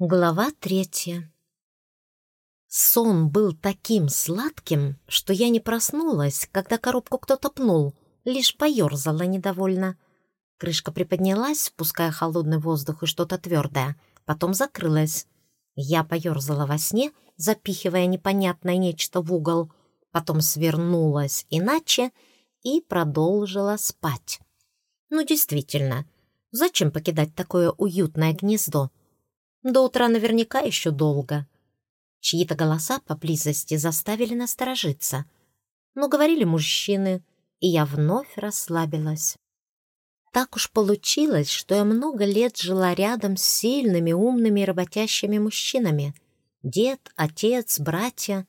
Глава третья. Сон был таким сладким, что я не проснулась, когда коробку кто-то пнул, лишь поерзала недовольно. Крышка приподнялась, впуская холодный воздух и что-то твердое, потом закрылась. Я поерзала во сне, запихивая непонятное нечто в угол, потом свернулась иначе и продолжила спать. Ну, действительно, зачем покидать такое уютное гнездо? До утра наверняка еще долго. Чьи-то голоса поблизости заставили насторожиться. Но говорили мужчины, и я вновь расслабилась. Так уж получилось, что я много лет жила рядом с сильными, умными и работящими мужчинами. Дед, отец, братья.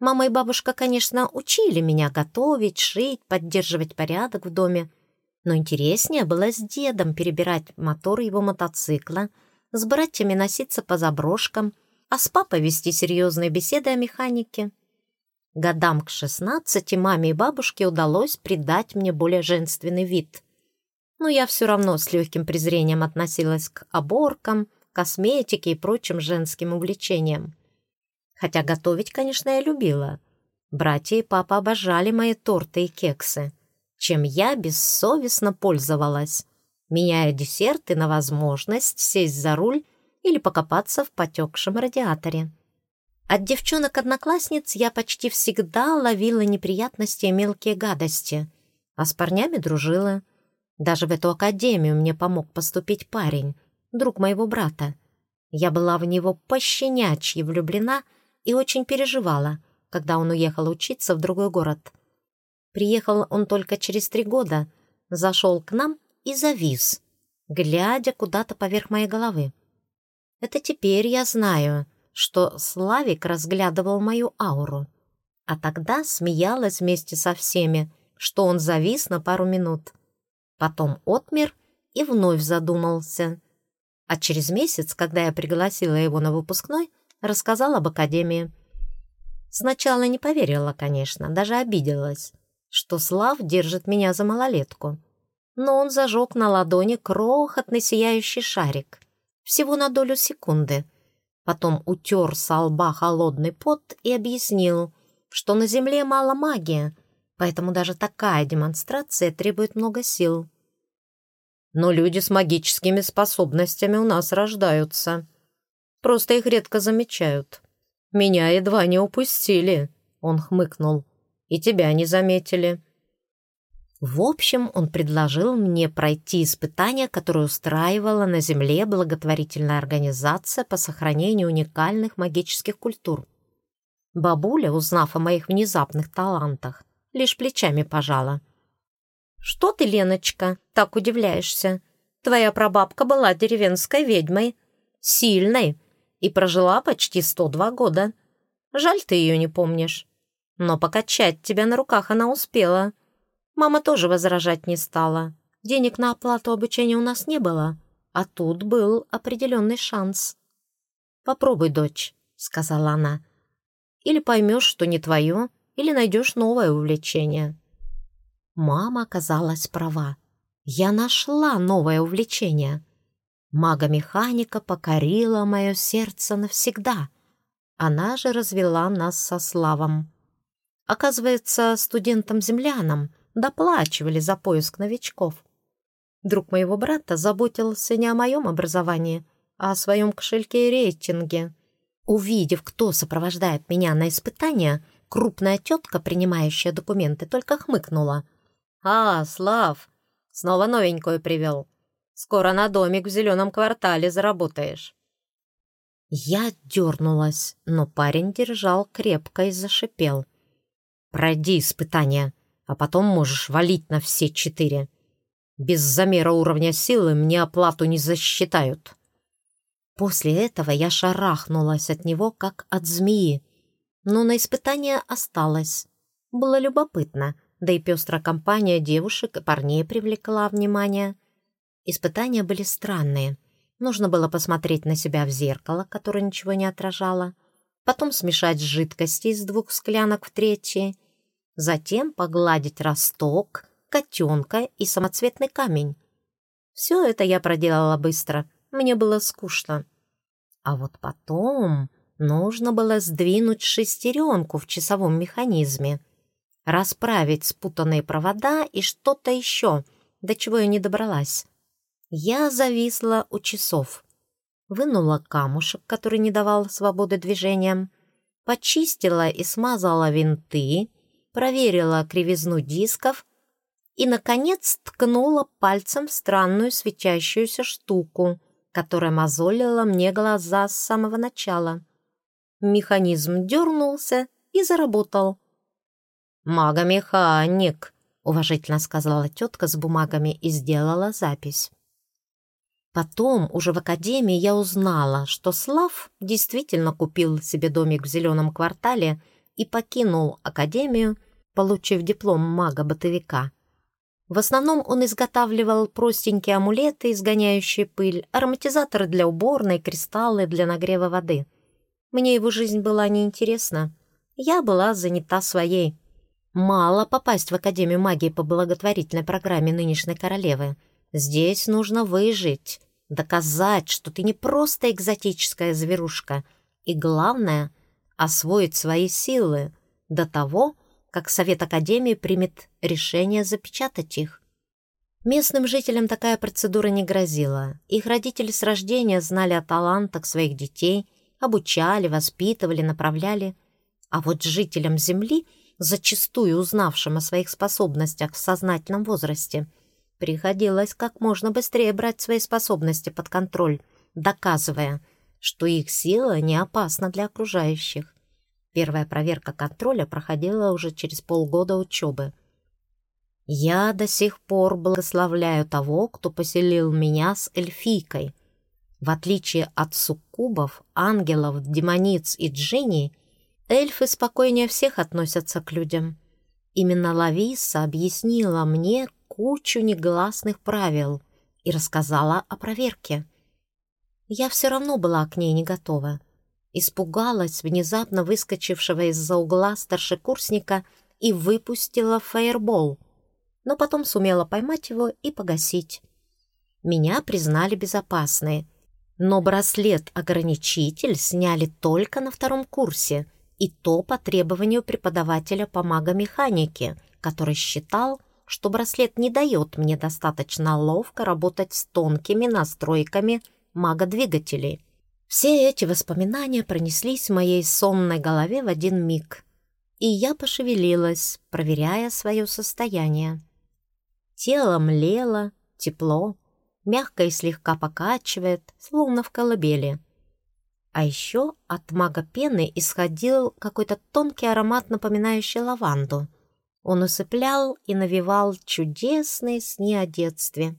Мама и бабушка, конечно, учили меня готовить, шить, поддерживать порядок в доме. Но интереснее было с дедом перебирать мотор его мотоцикла — с братьями носиться по заброшкам, а с папой вести серьезные беседы о механике. Годам к шестнадцати маме и бабушке удалось придать мне более женственный вид. Но я все равно с легким презрением относилась к оборкам, косметике и прочим женским увлечениям. Хотя готовить, конечно, я любила. Братья и папа обожали мои торты и кексы, чем я бессовестно пользовалась меняя десерты на возможность сесть за руль или покопаться в потекшем радиаторе. От девчонок-одноклассниц я почти всегда ловила неприятности и мелкие гадости, а с парнями дружила. Даже в эту академию мне помог поступить парень, друг моего брата. Я была в него пощенячьи влюблена и очень переживала, когда он уехал учиться в другой город. Приехал он только через три года, зашел к нам и завис, глядя куда-то поверх моей головы. Это теперь я знаю, что Славик разглядывал мою ауру, а тогда смеялась вместе со всеми, что он завис на пару минут. Потом отмер и вновь задумался. А через месяц, когда я пригласила его на выпускной, рассказал об академии. Сначала не поверила, конечно, даже обиделась, что Слав держит меня за малолетку но он зажег на ладони крохотный сияющий шарик. Всего на долю секунды. Потом утер со лба холодный пот и объяснил, что на Земле мало магии, поэтому даже такая демонстрация требует много сил. Но люди с магическими способностями у нас рождаются. Просто их редко замечают. Меня едва не упустили, он хмыкнул. И тебя не заметили. В общем, он предложил мне пройти испытание, которое устраивала на Земле благотворительная организация по сохранению уникальных магических культур. Бабуля, узнав о моих внезапных талантах, лишь плечами пожала. «Что ты, Леночка, так удивляешься? Твоя прабабка была деревенской ведьмой, сильной, и прожила почти 102 года. Жаль, ты ее не помнишь. Но покачать тебя на руках она успела». Мама тоже возражать не стала. Денег на оплату обучения у нас не было, а тут был определенный шанс. «Попробуй, дочь», — сказала она. «Или поймешь, что не твое, или найдешь новое увлечение». Мама оказалась права. Я нашла новое увлечение. Мага-механика покорила мое сердце навсегда. Она же развела нас со Славом. Оказывается, студентам-землянам — доплачивали за поиск новичков. Друг моего брата заботился не о моем образовании, а о своем кошельке и рейтинге. Увидев, кто сопровождает меня на испытания, крупная тетка, принимающая документы, только хмыкнула. «А, Слав, снова новенькую привел. Скоро на домик в зеленом квартале заработаешь». Я дернулась, но парень держал крепко и зашипел. «Пройди испытание а потом можешь валить на все четыре. Без замера уровня силы мне оплату не засчитают». После этого я шарахнулась от него, как от змеи, но на испытание осталось. Было любопытно, да и пестрая компания девушек и парней привлекла внимание. Испытания были странные. Нужно было посмотреть на себя в зеркало, которое ничего не отражало, потом смешать жидкости из двух склянок в третьей, затем погладить росток, котенка и самоцветный камень. Все это я проделала быстро, мне было скучно. А вот потом нужно было сдвинуть шестеренку в часовом механизме, расправить спутанные провода и что-то еще, до чего я не добралась. Я зависла у часов, вынула камушек, который не давал свободы движениям, почистила и смазала винты, проверила кривизну дисков и, наконец, ткнула пальцем в странную светящуюся штуку, которая мозолила мне глаза с самого начала. Механизм дернулся и заработал. «Мага-механик», — уважительно сказала тетка с бумагами и сделала запись. Потом, уже в академии, я узнала, что Слав действительно купил себе домик в зеленом квартале и покинул академию, получив диплом мага-бытовика. В основном он изготавливал простенькие амулеты, изгоняющие пыль, ароматизаторы для уборной, кристаллы для нагрева воды. Мне его жизнь была неинтересна. Я была занята своей. Мало попасть в Академию магии по благотворительной программе нынешней королевы. Здесь нужно выжить доказать, что ты не просто экзотическая зверушка, и, главное, освоить свои силы до того, как Совет Академии примет решение запечатать их. Местным жителям такая процедура не грозила. Их родители с рождения знали о талантах своих детей, обучали, воспитывали, направляли. А вот жителям Земли, зачастую узнавшим о своих способностях в сознательном возрасте, Приходилось как можно быстрее брать свои способности под контроль, доказывая, что их сила не опасна для окружающих. Первая проверка контроля проходила уже через полгода учебы. Я до сих пор благословляю того, кто поселил меня с эльфийкой. В отличие от суккубов, ангелов, демониц и джинни, эльфы спокойнее всех относятся к людям. Именно Лависа объяснила мне, кучу негласных правил и рассказала о проверке. Я все равно была к ней не готова. Испугалась внезапно выскочившего из-за угла старшекурсника и выпустила фаербол, но потом сумела поймать его и погасить. Меня признали безопасной, но браслет-ограничитель сняли только на втором курсе, и то по требованию преподавателя по магомеханике, который считал, что браслет не дает мне достаточно ловко работать с тонкими настройками мага-двигателей. Все эти воспоминания пронеслись в моей сонной голове в один миг, и я пошевелилась, проверяя свое состояние. Тело млело, тепло, мягко и слегка покачивает, словно в колыбели. А еще от мага пены исходил какой-то тонкий аромат, напоминающий лаванду — он усыплял и навевал чудесные сны о детстве.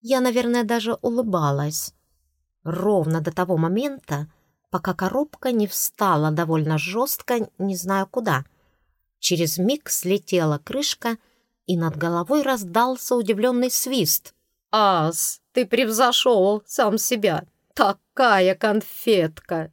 Я, наверное, даже улыбалась. Ровно до того момента, пока коробка не встала довольно жестко, не знаю куда. Через миг слетела крышка, и над головой раздался удивленный свист. «Ас, ты превзошел сам себя! Такая конфетка!»